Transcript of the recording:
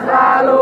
salud.